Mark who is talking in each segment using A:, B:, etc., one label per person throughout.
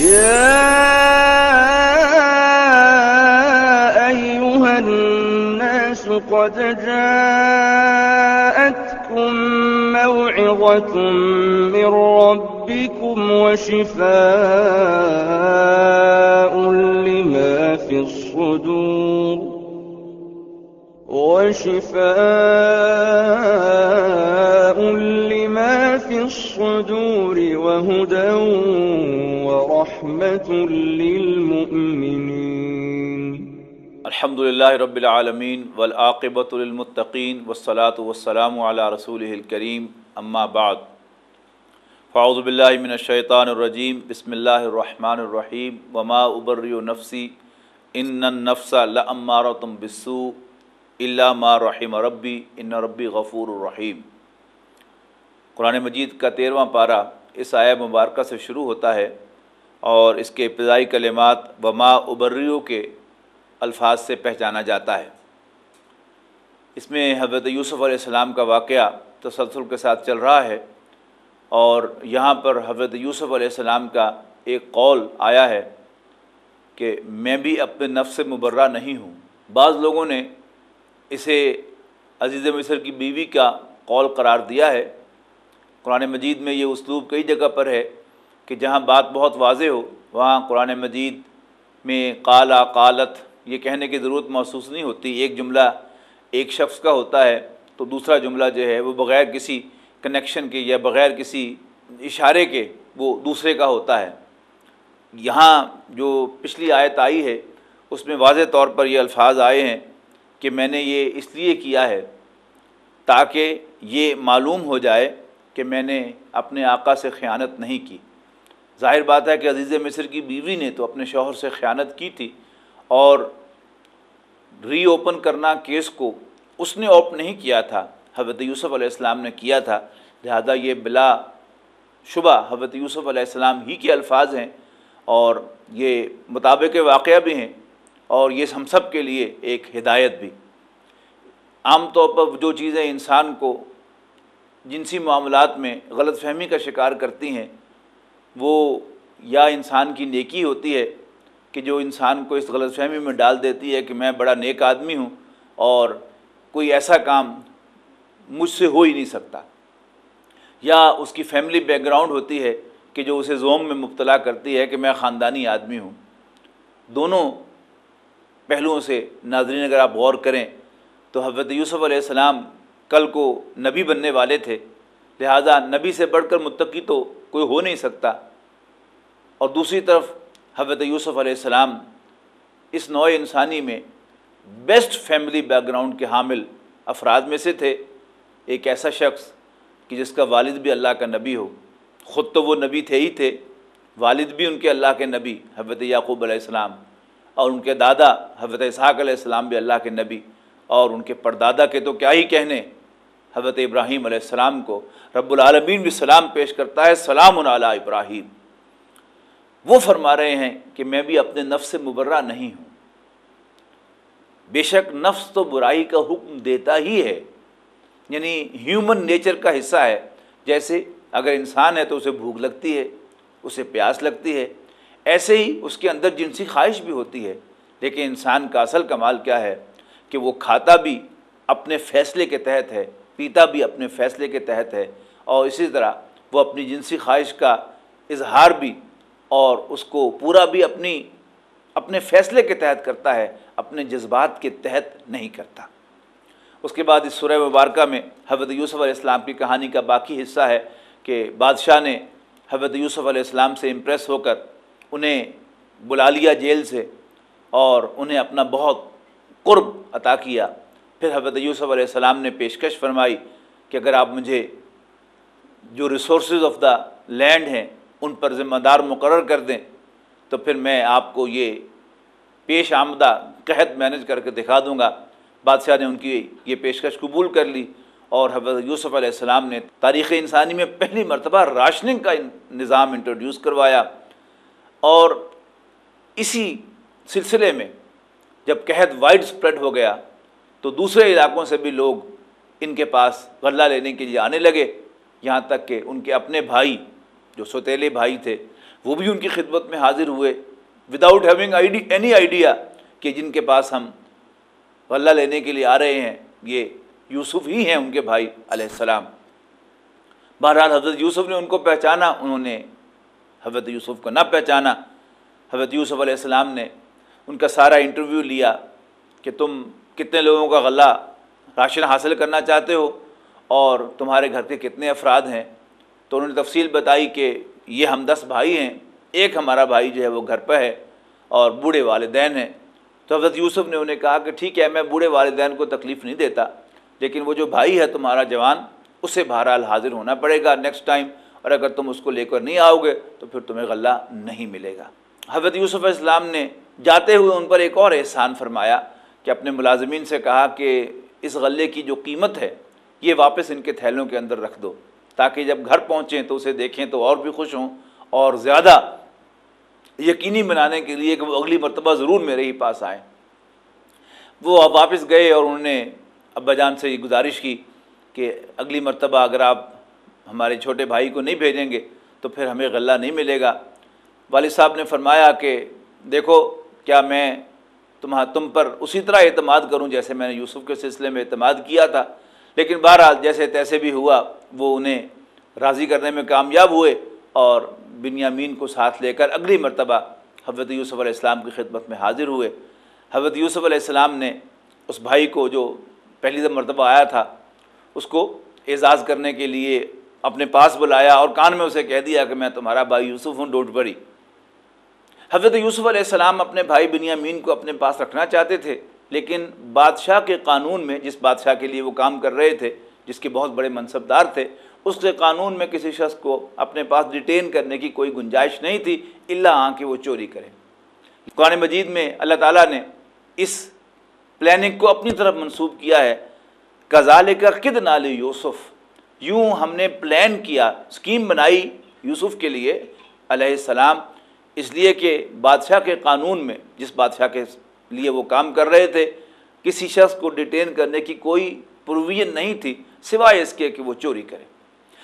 A: يا أيها الناس قد جاءتكم موعظة من ربكم وشفاء لما في الصدور وشفاء لما في الصدور وهدى ورحمة للمؤمنين.
B: الحمد للہ رب العالمین والعاقبۃ للمتقین والصلاة والسلام علی رسول الکریم اما بعد فاعوذ باللہ من الشیطان الرجیم بسم اللہ الرحمن الرحیم وما ابرئ نفسی ان النفس لامارۃ بالسوء الا ما رحم ربی ان ربی غفور الرحیم قرآن مجید کا تیرواں پارہ اس آیہ مبارکہ سے شروع ہوتا ہے. اور اس کے ابتدائی کلمات وما ابریو کے الفاظ سے پہچانا جاتا ہے۔ اس میں حضرت یوسف علیہ السلام کا واقعہ تسلسل کے ساتھ چل رہا ہے اور یہاں پر حضرت یوسف علیہ السلام کا ایک قول آیا ہے کہ میں بھی اپنے نفس سے مبرہ نہیں ہوں۔ بعض لوگوں نے اسے عزیز مصر کی بیوی کا قول قرار دیا ہے۔ قرآن مجید میں یہ اسلوب کئی جگہ پر ہے۔ کہ جہاں بات بہت واضح ہو، وہاں قرآن مجید میں قالا قالت، یہ کہنے کی ضرورت محسوس نہیں ہوتی۔ ایک جملہ ایک شخص کا ہوتا ہے تو دوسرا جملہ جو ہے وہ بغیر کسی کنیکشن کے یا بغیر کسی اشارے کے وہ دوسرے کا ہوتا ہے۔ یہاں جو پچھلی آیت آئی ہے، اس میں واضح طور پر یہ الفاظ آئے ہیں کہ میں نے یہ اس لیے کیا ہے تاکہ یہ معلوم ہو جائے کہ میں نے اپنے آقا سے خیانت نہیں کی۔ ظاہر بات ہے کہ عزیز مصر کی بیوی نے تو اپنے شوہر سے خیانت کی تھی اور ری اوپن کرنا کیس کو اس نے اوپ نہیں کیا تھا۔ حضرت یوسف علیہ السلام نے کیا تھا۔ لہذا یہ بلا شبہ حضرت یوسف علیہ السلام ہی کے الفاظ ہیں اور یہ مطابق واقعہ بھی ہیں اور یہ ہم سب کے لیے ایک ہدایت بھی۔ عام طور پر جو چیزیں انسان کو جنسی معاملات میں غلط فہمی کا شکار کرتی ہیں وہ یا انسان کی نیکی ہوتی ہے کہ جو انسان کو اس غلط فہمی میں ڈال دیتی ہے کہ میں بڑا نیک آدمی ہوں اور کوئی ایسا کام مجھ سے ہو ہی نہیں سکتا، یا اس کی فیملی بیک گراؤنڈ ہوتی ہے کہ جو اسے زوم میں مبتلا کرتی ہے کہ میں خاندانی آدمی ہوں۔ دونوں پہلوؤں سے ناظرین، اگر آپ غور کریں تو حضرت یوسف علیہ السلام کل کو نبی بننے والے تھے، لہٰذا نبی سے بڑھ کر متقی تو کوئی ہو نہیں سکتا۔ اور دوسری طرف حضرت یوسف علیہ السلام اس نوع انسانی میں بیسٹ فیملی بیک گراؤنڈ کے حامل افراد میں سے تھے۔ ایک ایسا شخص کہ جس کا والد بھی اللہ کا نبی ہو، خود تو وہ نبی تھے ہی تھے۔ والد بھی ان کے اللہ کے نبی، حضرت یعقوب علیہ السلام، اور ان کے دادا، حضرت اسحاق علیہ السلام بھی اللہ کے نبی۔ اور ان کے پردادا کے تو کیا ہی کہنے۔ حضرت ابراہیم علیہ السلام کو رب العالمین بھی سلام پیش کرتا ہے، سلام علی ابراہیم۔ وہ فرما رہے ہیں کہ میں بھی اپنے نفس سے مبرہ نہیں ہوں۔ بے شک نفس تو برائی کا حکم دیتا ہی ہے یعنی ہیومن نیچر کا حصہ ہے۔ جیسے اگر انسان ہے تو اسے بھوک لگتی ہے، اسے پیاس لگتی ہے۔ ایسے ہی اس کے اندر جنسی خواہش بھی ہوتی ہے۔ لیکن انسان کا اصل کمال کیا ہے؟ کہ وہ کھاتا بھی اپنے فیصلے کے تحت ہے۔ پیتا بھی اپنے فیصلے کے تحت ہے اور اسی طرح وہ اپنی جنسی خواہش کا اظہار بھی اور اس کو پورا بھی اپنی، اپنے فیصلے کے تحت کرتا ہے، اپنے جذبات کے تحت نہیں کرتا۔ اس کے بعد اس سورہ مبارکہ میں حضرت یوسف علیہ السلام کی کہانی کا باقی حصہ ہے کہ بادشاہ نے حضرت یوسف علیہ السلام سے امپریس ہو کر انہیں بلا لیا جیل سے اور انہیں اپنا بہت قرب عطا کیا۔ پھر حضرت یوسف علیہ السلام نے پیشکش فرمائی کہ اگر آپ مجھے جو ریسورسز آف دا لینڈ ہیں، ان پر ذمہ دار مقرر کر دیں، تو پھر میں آپ کو یہ پیش آمدہ قحط مینج کر کے دکھا دوں گا۔ بادشاہ نے ان کی یہ پیشکش قبول کر لی اور حضرت یوسف علیہ السلام نے تاریخ انسانی میں پہلی مرتبہ راشننگ کا نظام انٹروڈیوس کروایا۔ اور اسی سلسلے میں جب قحط وائڈ سپریڈ ہو گیا تو دوسرے علاقوں سے بھی لوگ ان کے پاس غلہ لینے کے لیے آنے لگے۔ یہاں تک کہ ان کے اپنے بھائی، جو سوتیلے بھائی تھے، وہ بھی ان کی خدمت میں حاضر ہوئے۔ وداؤٹ ہیونگ اینی آئیڈیا کہ جن کے پاس ہم غلہ لینے کے لیے آ رہے ہیں، یہ یوسف ہی ہیں ان کے بھائی علیہ السلام۔ بہرحال حضرت یوسف نے ان کو پہچانا، انہوں نے حضرت یوسف کو نہ پہچانا۔ حضرت یوسف علیہ السلام نے ان کا سارا انٹرویو لیا کہ تم کتنے لوگوں کا غلہ راشن حاصل کرنا چاہتے ہو اور تمہارے گھر کے کتنے افراد ہیں؟ تو انہوں نے تفصیل بتائی کہ یہ ہم دس بھائی ہیں، ایک ہمارا بھائی جو ہے وہ گھر پہ ہے اور بوڑھے والدین ہیں۔ تو حضرت یوسف نے انہیں کہا کہ ٹھیک ہے، میں بوڑھے والدین کو تکلیف نہیں دیتا، لیکن وہ جو بھائی ہے تمہارا جوان، اسے بہرحال حاضر ہونا پڑے گا نیکسٹ ٹائم اور اگر تم اس کو لے کر نہیں آؤ گے تو پھر تمہیں غلہ نہیں ملے گا۔ حضرت یوسف اسلام نے جاتے ہوئے ان پر ایک اور احسان فرمایا۔ کہ اپنے ملازمین سے کہا کہ اس غلے کی جو قیمت ہے، یہ واپس ان کے تھیلوں کے اندر رکھ دو، تاکہ جب گھر پہنچیں تو اسے دیکھیں تو اور بھی خوش ہوں اور زیادہ یقینی بنانے کے لیے کہ وہ اگلی مرتبہ ضرور میرے ہی پاس آئیں۔ وہ اب واپس گئے اور انہوں نے ابا جان سے یہ گزارش کی کہ اگلی مرتبہ اگر آپ ہمارے چھوٹے بھائی کو نہیں بھیجیں گے تو پھر ہمیں غلہ نہیں ملے گا۔ والد صاحب نے فرمایا کہ دیکھو، کیا میں تمہا تم پر اسی طرح اعتماد کروں جیسے میں نے یوسف کے سلسلے میں اعتماد کیا تھا، لیکن بہرحال جیسے تیسے بھی ہوا، وہ انہیں راضی کرنے میں کامیاب ہوئے اور بنیامین کو ساتھ لے کر اگلی مرتبہ حضرت یوسف علیہ السلام کی خدمت میں حاضر ہوئے۔ حضرت یوسف علیہ السلام نے اس بھائی کو جو پہلی دفعہ مرتبہ آیا تھا، اس کو اعزاز کرنے کے لیے اپنے پاس بلایا اور کان میں اسے کہہ دیا کہ میں تمہارا بھائی یوسف ہوں، ڈوٹ بڑی حضرت یوسف علیہ السلام اپنے بھائی بنیامین کو اپنے پاس رکھنا چاہتے تھے، لیکن بادشاہ کے قانون میں، جس بادشاہ کے لیے وہ کام کر رہے تھے، جس کے بہت بڑے منصب دار تھے، اس کے قانون میں کسی شخص کو اپنے پاس ڈیٹین کرنے کی کوئی گنجائش نہیں تھی اللہ ہاں آن کہ وہ چوری کرے۔ قرآن مجید میں اللہ تعالیٰ نے اس پلاننگ کو اپنی طرف منسوب کیا ہے کزال کا کد نال یوسف۔ یوں ہم نے پلان کیا اسکیم بنائی یوسف کے لیے علیہ السلام۔ اس لیے کہ بادشاہ کے قانون میں جس بادشاہ کے لیے وہ کام کر رہے تھے، کسی شخص کو ڈیٹین کرنے کی کوئی پروویژن نہیں تھی، سوائے اس کے کہ وہ چوری کرے۔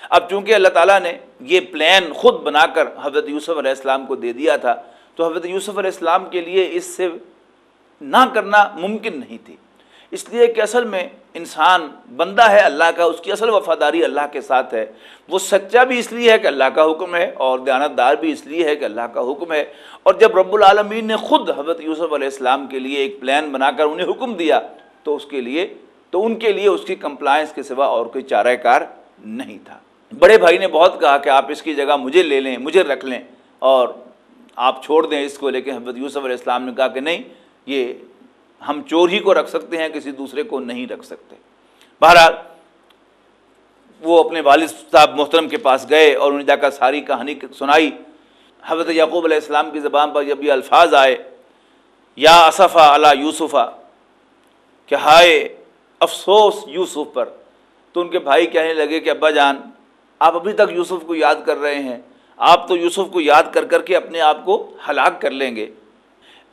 B: اب چونکہ اللہ تعالیٰ نے یہ پلان خود بنا کر حضرت یوسف علیہ السلام کو دے دیا تھا، تو حضرت یوسف علیہ السلام کے لیے اس سے نہ کرنا ممکن نہیں تھی۔ اس لیے کہ اصل میں انسان بندہ ہے اللہ کا، اس کی اصل وفاداری اللہ کے ساتھ ہے۔ وہ سچا بھی اس لیے ہے کہ اللہ کا حکم ہے اور دیانت دار بھی اس لیے ہے کہ اللہ کا حکم ہے۔ اور جب رب العالمین نے خود حضرت یوسف علیہ السلام کے لیے ایک پلان بنا کر انہیں حکم دیا، تو اس کے لیے، تو ان کے لیے اس کی کمپلائنس کے سوا اور کوئی چارہ کار نہیں تھا۔ بڑے بھائی نے بہت کہا کہ آپ اس کی جگہ مجھے لے لیں، مجھے رکھ لیں اور آپ چھوڑ دیں اس کو، لیکن حضرت یوسف علیہ السلام نے کہا کہ نہیں، یہ ہم چور ہی کو رکھ سکتے ہیں، کسی دوسرے کو نہیں رکھ سکتے۔ بہرحال، وہ اپنے والد صاحب محترم کے پاس گئے اور انہیں جا کر ساری کہانی سنائی۔ حضرت یعقوب علیہ السلام کی زبان پر جب یہ الفاظ آئے، یا اصفا علی یوسفہ کہ ہائے، افسوس یوسف پر۔ تو ان کے بھائی کہنے لگے کہ، ابا جان، آپ ابھی تک یوسف کو یاد کر رہے ہیں۔ آپ تو یوسف کو یاد کر کر کے اپنے آپ کو ہلاک کر لیں گے۔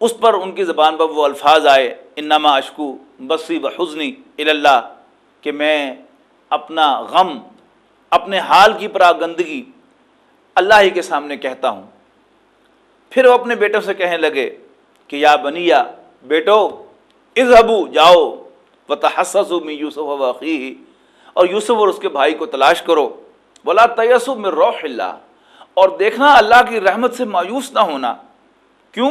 B: اس پر ان کی زبان پر وہ الفاظ آئے، انما اشکو بصی و حسنی اللہ کہ میں اپنا غم، اپنے حال کی پرا گندگی اللہ ہی کے سامنے کہتا ہوں۔ پھر وہ اپنے بیٹوں سے کہنے لگے کہ یا بنیا بیٹو اذهبوا جاؤ و تحسسوا من یوسف و عقی اور یوسف اور اس کے بھائی کو تلاش کرو۔ بلا تیسو میں روح اللہ، اور دیکھنا اللہ کی رحمت سے مایوس نہ ہونا۔ کیوں؟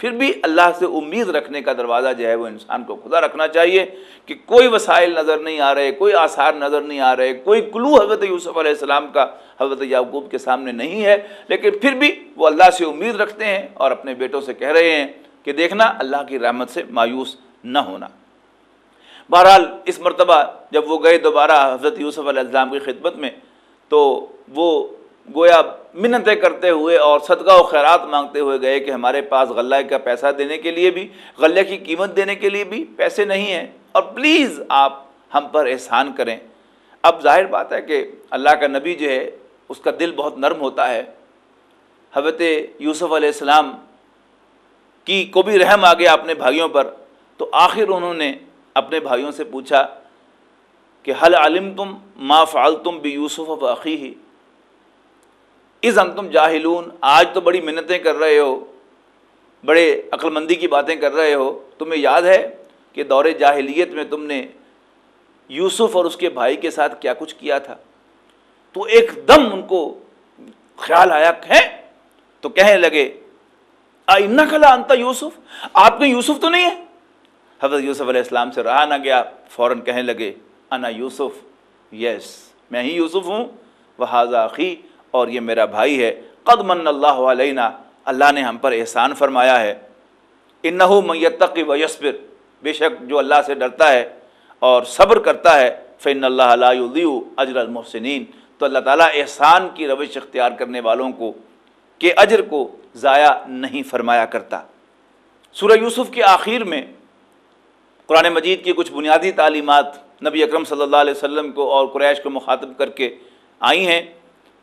B: پھر بھی پھر بھی اللہ سے امید رکھنے کا دروازہ جو ہے وہ انسان کو خدا رکھنا چاہیے کہ کوئی وسائل نظر نہیں آ رہے، کوئی آثار نظر نہیں آ رہے، کوئی کلو حضرت یوسف علیہ السلام کا حضرت یعقوب کے سامنے نہیں ہے، لیکن پھر بھی وہ اللہ سے امید رکھتے ہیں اور اپنے بیٹوں سے کہہ رہے ہیں کہ دیکھنا اللہ کی رحمت سے مایوس نہ ہونا۔ بہرحال اس مرتبہ جب وہ گئے دوبارہ حضرت یوسف علیہ السلام کی خدمت میں تو وہ گویا منتیں کرتے ہوئے اور صدقہ و خیرات مانگتے ہوئے گئے کہ ہمارے پاس غلہ کا پیسہ دینے کے لیے بھی غلے کی قیمت دینے کے لیے بھی پیسے نہیں ہیں۔ اور پلیز آپ ہم پر احسان کریں۔ اب ظاہر بات ہے کہ اللہ کا نبی جو ہے، اس کا دل بہت نرم ہوتا ہے۔ حضرت یوسف علیہ السلام کی کو بھی رحم آ گیا اپنے بھائیوں پر۔ تو آخر انہوں نے اپنے بھائیوں سے پوچھا کہ حل علم تم ما فعال تم بھی یوسف و عقی ہی از ان تم جاہلون، آج تو بڑی منتیں کر رہے ہو، بڑے عقلمندی کی باتیں کر رہے ہو، تمہیں یاد ہے کہ دور جاہلیت میں تم نے یوسف اور اس کے بھائی کے ساتھ کیا کچھ کیا تھا؟ تو ایک دم ان کو خیال آیا ہے تو کہنے لگے آئنہ کلا انتا یوسف؟ آپ کے یوسف تو نہیں ہے؟ حضرت یوسف علیہ السلام سے رہا نہ گیا، فوراً کہنے لگے، انا یوسف، یس، میں ہی یوسف ہوں وہ حاضی اور یہ میرا بھائی ہے۔ قد من اللہ علینا، اللہ نے ہم پر احسان فرمایا ہے۔ انہو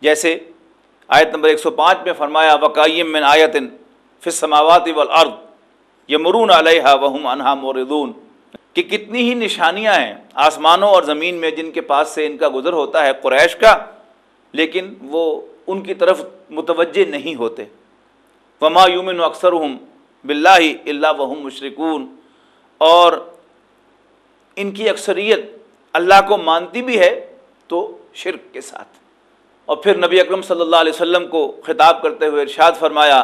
B: جیسے آیت نمبر ایک سو پانچ میں فرمایا، وقائم من آیتن فسماوات والارض یمرون علیہ وہم انہا موردون کہ کتنی ہی نشانیاں ہیں آسمانوں اور زمین میں جن کے پاس سے ان کا گزر ہوتا ہے قریش کا، لیکن وہ ان کی طرف متوجہ نہیں ہوتے۔ وما یومن اکثر ہوں بلّہ اللہ وہم مشرقون اور ان کی اکثریت اللہ کو مانتی بھی ہے تو شرک کے ساتھ۔ اور پھر نبی اکرم صلی اللہ علیہ وسلم کو خطاب کرتے ہوئے ارشاد فرمایا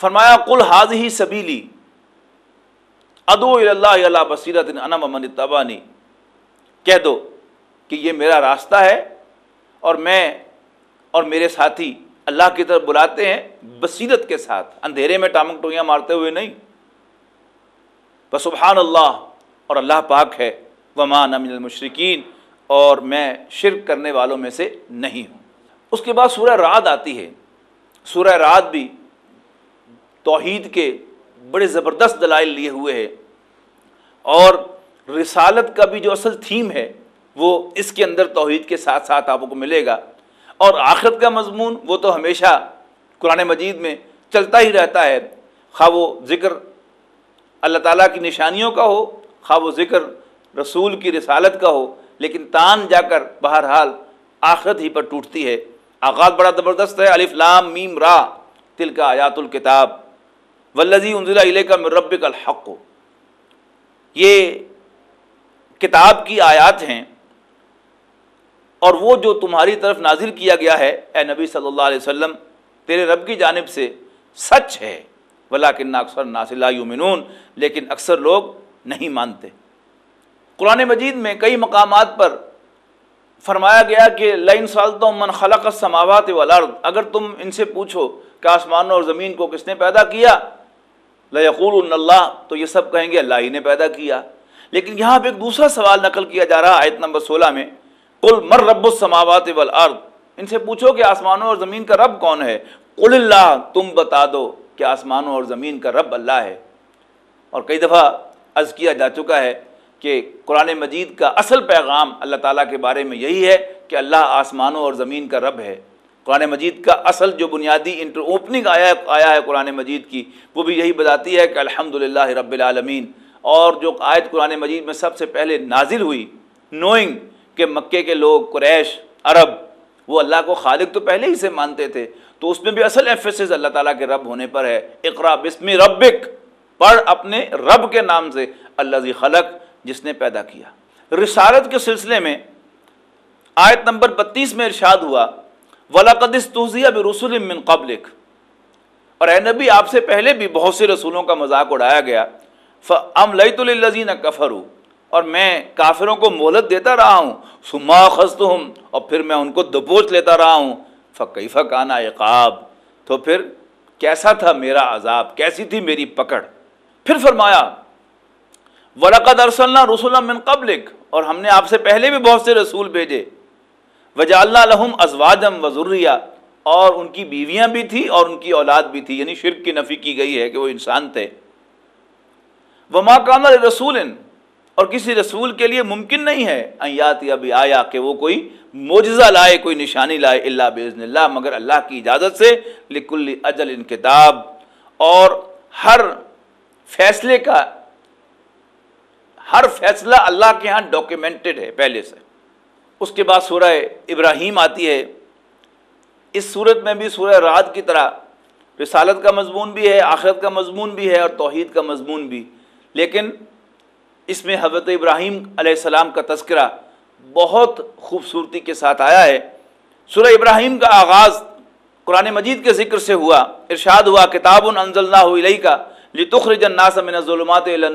B: فرمایا کل حاض ہی سبیلی ادو اللہ اللہ بصیرت انم امن تبانی کہہ دو کہ یہ میرا راستہ ہے اور میں اور میرے ساتھی اللہ کی طرف بلاتے ہیں بصیرت کے ساتھ، اندھیرے میں ٹامک ٹوئیاں مارتے ہوئے نہیں۔ بسبحان اللہ، اور اللہ پاک ہے۔ ومان امن المشرقین اور میں شرک کرنے والوں میں سے نہیں ہوں۔ اس کے بعد سورہ رات آتی ہے۔ سورہ رات بھی توحید کے بڑے زبردست دلائل لیے ہوئے ہے اور رسالت کا بھی جو اصل تھیم ہے، وہ اس کے اندر توحید کے ساتھ ساتھ آپ کو ملے گا۔ اور آخرت کا مضمون، وہ تو ہمیشہ قرآن مجید میں چلتا ہی رہتا ہے۔ خواہ وہ ذکر اللہ تعالیٰ کی نشانیوں کا ہو، خواہ وہ ذکر رسول کی رسالت کا ہو، لیکن تان جا کر بہرحال آخرت ہی پر ٹوٹتی ہے۔ آغاز بڑا زبردست ہے، الف لام، میم، را تل کا آیات الکتاب۔ ولزی انزلہ علیہ کا مرب الحق۔ یہ کتاب کی آیات ہیں اور وہ جو تمہاری طرف نازل کیا گیا ہے، اے نبی صلی اللہ علیہ وسلم، تیرے رب کی جانب سے سچ ہے۔ ولاکن اکثر ناصلہ یومنون لیکن اکثر لوگ نہیں مانتے۔ قرآن مجید میں کئی مقامات پر فرمایا گیا کہ لائن سالتوں من خلق السماوات والارض، اگر تم ان سے پوچھو کہ آسمانوں اور زمین کو کس نے پیدا کیا لقول اللہ، تو یہ سب کہیں گے اللہ ہی نے پیدا کیا۔ لیکن یہاں پہ ایک دوسرا سوال نقل کیا جا رہا آیت نمبر سولہ میں کل مر رب السماوات والارض ان سے پوچھو کہ آسمانوں اور زمین کا رب کون ہے؟ قل اللہ، تم بتا دو کہ آسمانوں اور زمین کا رب اللہ ہے۔ اور کئی دفعہ عرض کیا جا چکا ہے کہ قرآن مجید کا اصل پیغام اللہ تعالیٰ کے بارے میں یہی ہے کہ اللہ آسمانوں اور زمین کا رب ہے۔ قرآن مجید کا اصل جو بنیادی انٹر اوپننگ آیا آیا ہے قرآن مجید کی، وہ بھی یہی بتاتی ہے کہ الحمد رب العالمین۔ اور جو آیت قرآن مجید میں سب سے پہلے نازل ہوئی نوئنگ کہ مکے کے لوگ، قریش، عرب، وہ اللہ کو خالق تو پہلے ہی سے مانتے تھے۔ تو اس میں بھی اصل ایفیسز اللہ تعالیٰ کے رب ہونے پر ہے۔ اقرا بسم ربک، پڑھ اپنے رب کے نام سے اللہ زی خلق۔ جس نے پیدا کیا۔ رسالت کے سلسلے میں آیت نمبر بتیس میں ارشاد ہوا ولاقدس توزیہ بھی رسول من قبلک اور اے نبی، آپ سے پہلے بھی بہت سے رسولوں کا مذاق اڑایا گیا۔ ام لئی الزین کفر اور میں کافروں کو مہلت دیتا رہا ہوں۔ سما خست ہوں اور پھر میں ان کو دبوچ لیتا رہا ہوں۔ فقی فقانہ عقاب۔ تو پھر کیسا تھا میرا عذاب؟ کیسی تھی میری پکڑ؟ پھر فرمایا ولقد ارسلنا رسول من قبلک اور ہم نے آپ سے پہلے بھی بہت سے رسول بھیجے۔ وجاللہ لہم ازواجم وزریہ اور ان کی بیویاں بھی تھی اور ان کی اولاد بھی تھی یعنی شرک کی نفی کی گئی ہے کہ وہ انسان تھے۔ وما کان رسول اور کسی رسول کے لیے ممکن نہیں ہے ایات ابھی آیا کہ وہ کوئی معجزہ لائے، کوئی نشانی لائے اللہ بزن اللہ مگر اللہ کی اجازت سے لکل اجل ان کتاب، اور ہر فیصلے کا ہر فیصلہ اللہ کے ہاں ڈاکیومنٹڈ ہے پہلے سے۔ اس کے بعد سورہ ابراہیم آتی ہے۔ اس صورت میں بھی سورہ رات کی طرح رسالت کا مضمون بھی ہے، آخرت کا مضمون بھی ہے اور توحید کا مضمون بھی۔ لیکن اس میں حضرت ابراہیم علیہ السلام کا تذکرہ بہت خوبصورتی کے ساتھ آیا ہے۔ سورہ ابراہیم کا آغاز قرآن مجید کے ذکر سے ہوا، ارشاد ہوا، کتاب انزل اللہ علیہ کا لتخرج الناس من الظلمات الى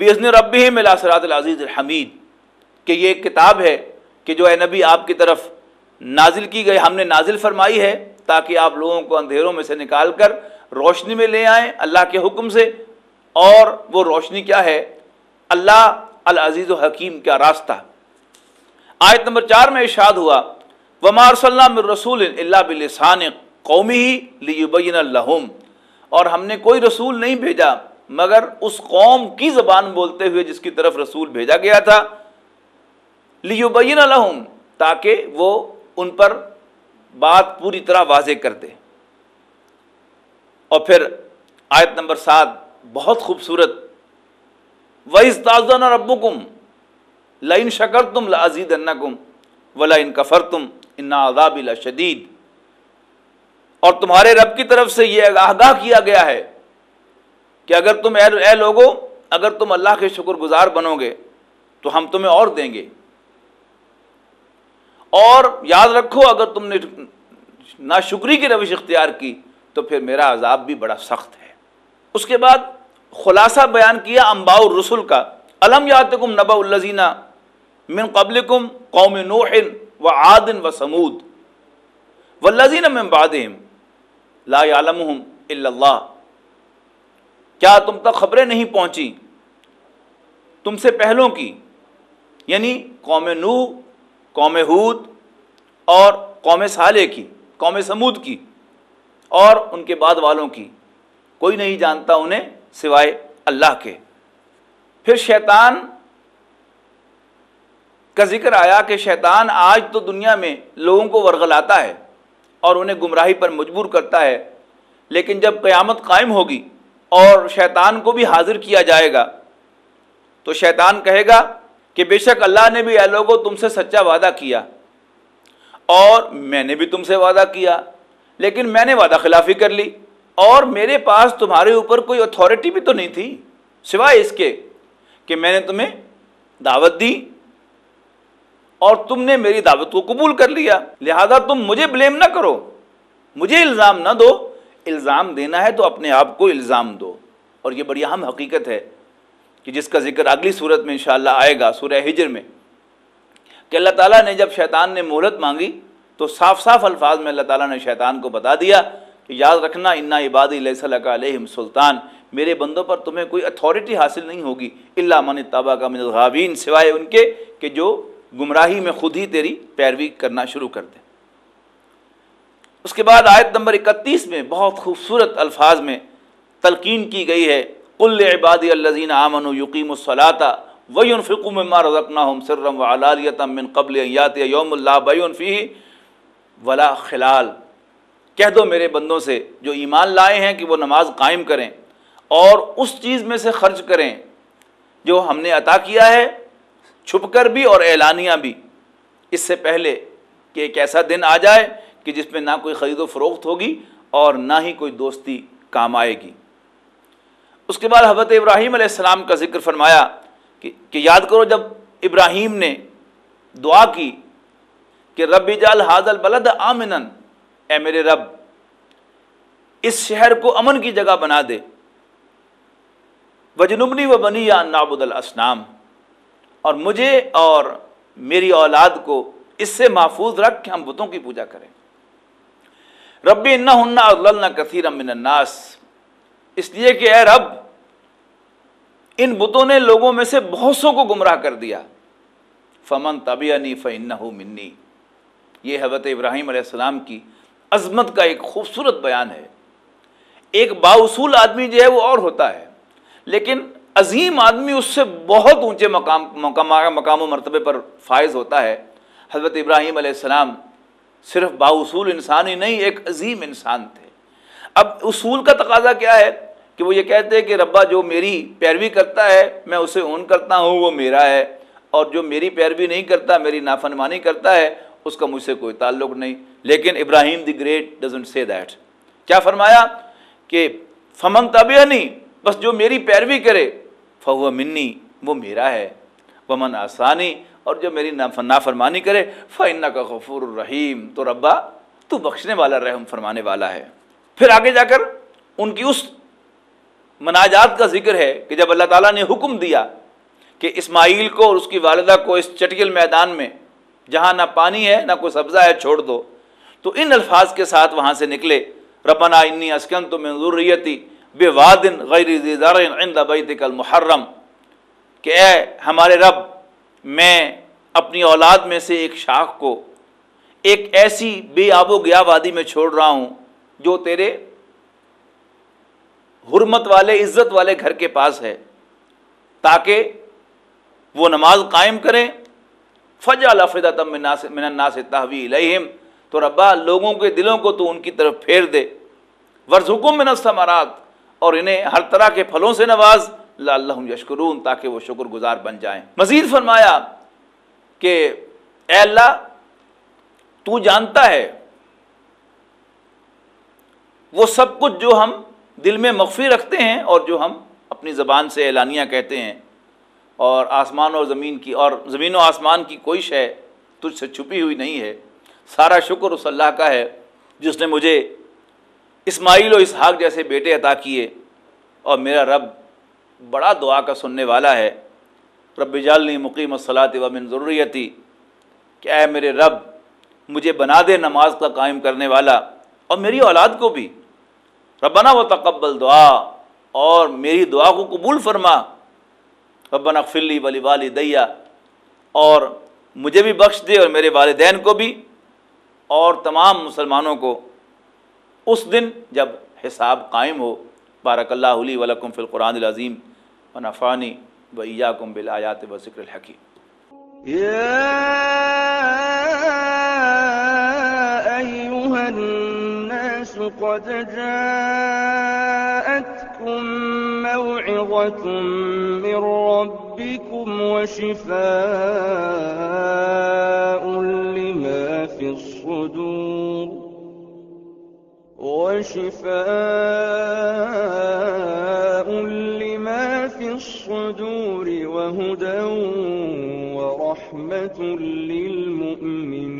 B: النور بزن ربهم الى صراط العزیز الحمید کہ یہ ایک کتاب ہے کہ جو اے نبی آپ کی طرف نازل کی گئی، ہم نے نازل فرمائی ہے تاکہ آپ لوگوں کو اندھیروں میں سے نکال کر روشنی میں لے آئیں اللہ کے حکم سے۔ اور وہ روشنی کیا ہے؟ اللہ العزیز و حکیم کا راستہ۔ آیت نمبر چار میں ارشاد ہوا ومار صلی اللہ رسول اللہ بلسان قومی ہی لیبین الحم اور ہم نے کوئی رسول نہیں بھیجا مگر اس قوم کی زبان بولتے ہوئے جس کی طرف رسول بھیجا گیا تھا لیبین الحم تاکہ وہ ان پر بات پوری طرح واضح کر دے اور پھر آیت نمبر سات، بہت خوبصورت، وَإِذْ تَعْزَنَ رَبُّكُمْ لَإِن شَكَرْتُمْ لَأَزِيدَنَّكُمْ وَلَإِن كَفَرْتُمْ، إِنَّ عَذَابِ لَشَدِيدٌ۔ اور تمہارے رب کی طرف سے یہ آگاہ کیا گیا ہے کہ اگر تم اے لوگو، اگر تم اللہ کے شکر گزار بنو گے، تو ہم تمہیں اور دیں گے۔ اور یاد رکھو، اگر تم نے ناشکری کی روش اختیار کی، تو پھر میرا عذاب بھی بڑا سخت ہے۔ اس کے بعد خلاصہ بیان کیا امباء الرسول کا۔ علم یاتکم نبا الزینہ من قبلکم قوم نوح و عادن و سمود والذین من بعدہم لا يعلمهم الا اللہ۔ کیا تم تک خبریں نہیں پہنچی تم سے پہلوں کی؟ یعنی قوم نوح، قوم ہود اور قوم صالح کی، قوم سمود کی اور ان کے بعد والوں کی۔ کوئی نہیں جانتا انہیں سوائے اللہ کے۔ پھر شیطان کا ذکر آیا کہ شیطان آج تو دنیا میں لوگوں کو ورغلاتا ہے اور انہیں گمراہی پر مجبور کرتا ہے، لیکن جب قیامت قائم ہوگی اور شیطان کو بھی حاضر کیا جائے گا۔ تو شیطان کہے گا کہ بے شک اللہ نے بھی اے لوگوں تم سے سچا وعدہ کیا۔ اور میں نے بھی تم سے وعدہ کیا، لیکن میں نے وعدہ خلافی کر لی۔ اور میرے پاس تمہارے اوپر کوئی اتھارٹی بھی تو نہیں تھی، سوائے اس کے کہ میں نے تمہیں دعوت دی اور تم نے میری دعوت کو قبول کر لیا۔ لہذا تم مجھے بلیم نہ کرو، مجھے الزام نہ دو۔ الزام دینا ہے تو اپنے آپ کو الزام دو۔ اور یہ بڑی اہم حقیقت ہے کہ جس کا ذکر اگلی صورت میں انشاءاللہ آئے گا، سورہ ہجر میں۔ کہ اللہ تعالیٰ نے جب شیطان نے مہلت مانگی تو صاف صاف الفاظ میں اللہ تعالیٰ نے شیطان کو بتا دیا کہ یاد رکھنا، انا عبادی علیہ صلی علیہم سلطان۔ میرے بندوں پر تمہیں کوئی اتھارٹی حاصل نہیں ہوگی۔ اللہ من طبع کا من الغابین سوائے ان کے کہ جو گمراہی میں خود ہی تیری پیروی کرنا شروع کر دیں اس کے بعد آیت نمبر اکتیس میں بہت خوبصورت الفاظ میں تلقین کی گئی ہے کل عبادی الزین آمن و یقیم الصلاطہ وی فکو میں رضکناہم سرم و علالیتم من قبل یات یوم اللہ بیون فی ولا خلال۔ کہہ دو میرے بندوں سے جو ایمان لائے ہیں کہ وہ نماز قائم کریں اور اس چیز میں سے خرچ کریں جو ہم نے عطا کیا ہے، چھپ کر بھی اور اعلانیہ بھی۔ اس سے پہلے کہ ایک ایسا دن آ جائے کہ جس میں نہ کوئی خرید و فروخت ہوگی اور نہ ہی کوئی دوستی کام آئے گی۔ اس کے بعد حضرت ابراہیم علیہ السلام کا ذکر فرمایا کہ کہ یاد کرو جب ابراہیم نے دعا کی کہ رب جال حاضل بلد آمن اے میرے رب، اس شہر کو امن کی جگہ بنا دے۔ وجنبنی و بنی یا نابود الاسنام اور مجھے اور میری اولاد کو اس سے محفوظ رکھ کے ہم بتوں کی پوجا کریں۔ ربی انہ ہننا اللہ کثیر من الناس۔ اس لیے کہ اے رب، ان بتوں نے لوگوں میں سے بہت سو کو گمراہ کر دیا۔ فمن طبی فن منی۔ یہ حضرت ابراہیم علیہ السلام کی عظمت کا ایک خوبصورت بیان ہے۔ ایک باصول آدمی جو ہے وہ اور ہوتا ہے، لیکن عظیم آدمی اس سے بہت اونچے مقام مقام مقام و مرتبے پر فائز ہوتا ہے۔ حضرت ابراہیم علیہ السلام صرف باصول انسان ہی نہیں، ایک عظیم انسان تھے۔ اب اصول کا تقاضا کیا ہے؟ کہ وہ یہ کہتے ہیں کہ ربا جو میری پیروی کرتا ہے، میں اسے اون کرتا ہوں، وہ میرا ہے۔ اور جو میری پیروی نہیں کرتا، میری نافرمانی کرتا ہے، اس کا مجھ سے کوئی تعلق نہیں۔ لیکن Ibrahim the great doesn't say that. کیا فرمایا؟ کہ فمن طبیہ نہیں بس جو میری پیروی کرے فہو منی، وہ میرا ہے۔ ومن آسانی اور جو میری نافرمانی کرے فن کا غفور الرحیم تو ربا، تو بخشنے والا، رحم فرمانے والا ہے۔ پھر آگے جا کر ان کی اس مناجات کا ذکر ہے کہ جب اللہ تعالیٰ نے حکم دیا کہ اسماعیل کو اور اس کی والدہ کو اس چٹکل میدان میں، جہاں نہ پانی ہے، نہ کوئی سبزہ ہے، چھوڑ دو۔ تو ان الفاظ کے ساتھ وہاں سے نکلے، ربنا انی اسکن تو ریتی بے وادن غیر عند بیتک المحرم۔ کہ اے ہمارے رب میں اپنی اولاد میں سے ایک شاخ کو ایک ایسی بے آب و گیا وادی میں چھوڑ رہا ہوں جو تیرے حرمت والے، عزت والے گھر کے پاس ہے، تاکہ وہ نماز قائم کریں۔ فجا الفدا تب من الناس تحوی الہم تو ربا، لوگوں کے دلوں کو تو ان کی طرف پھیر دے۔ ورز حکم میں الثمرات۔ اور انہیں ہر طرح کے پھلوں سے نواز۔ اللہ یشکرون تاکہ وہ شکر گزار بن جائیں۔ مزید فرمایا کہ اے اللہ، تو جانتا ہے وہ سب کچھ جو ہم دل میں مخفی رکھتے ہیں اور جو ہم اپنی زبان سے اعلانیہ کہتے ہیں، اور آسمان اور زمین کی، اور زمین و آسمان کی کوئی شے تجھ سے چھپی ہوئی نہیں ہے۔ سارا شکر اس اللہ کا ہے جس نے مجھے اسماعیل و اسحاق جیسے بیٹے عطا کیے اور میرا رب بڑا دعا کا سننے والا ہے، رب جالنی مقیم الصلاۃ و من ضروریتی کہ اے میرے رب، مجھے بنا دے نماز کا قائم کرنے والا اور میری اولاد کو بھی۔ ربنا و تقبل دعا اور میری دعا کو قبول فرما۔ ربنا فلی ولی والی اور مجھے بھی بخش دے اور میرے والدین کو بھی اور تمام مسلمانوں کو۔ اس دن جب حساب قائم ہو بارک اللہ علی ولکم فی القرآن العظیم و نفانی و ایاکم بالآیات و ذکر الحکیم۔
A: قد جاءتكم موعظة من ربكم وشفاء لما في الصدور۔ وشفاء لما في الصدور وهدى ورحمة للمؤمنين